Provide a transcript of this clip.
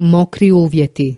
Mokri uvjeti.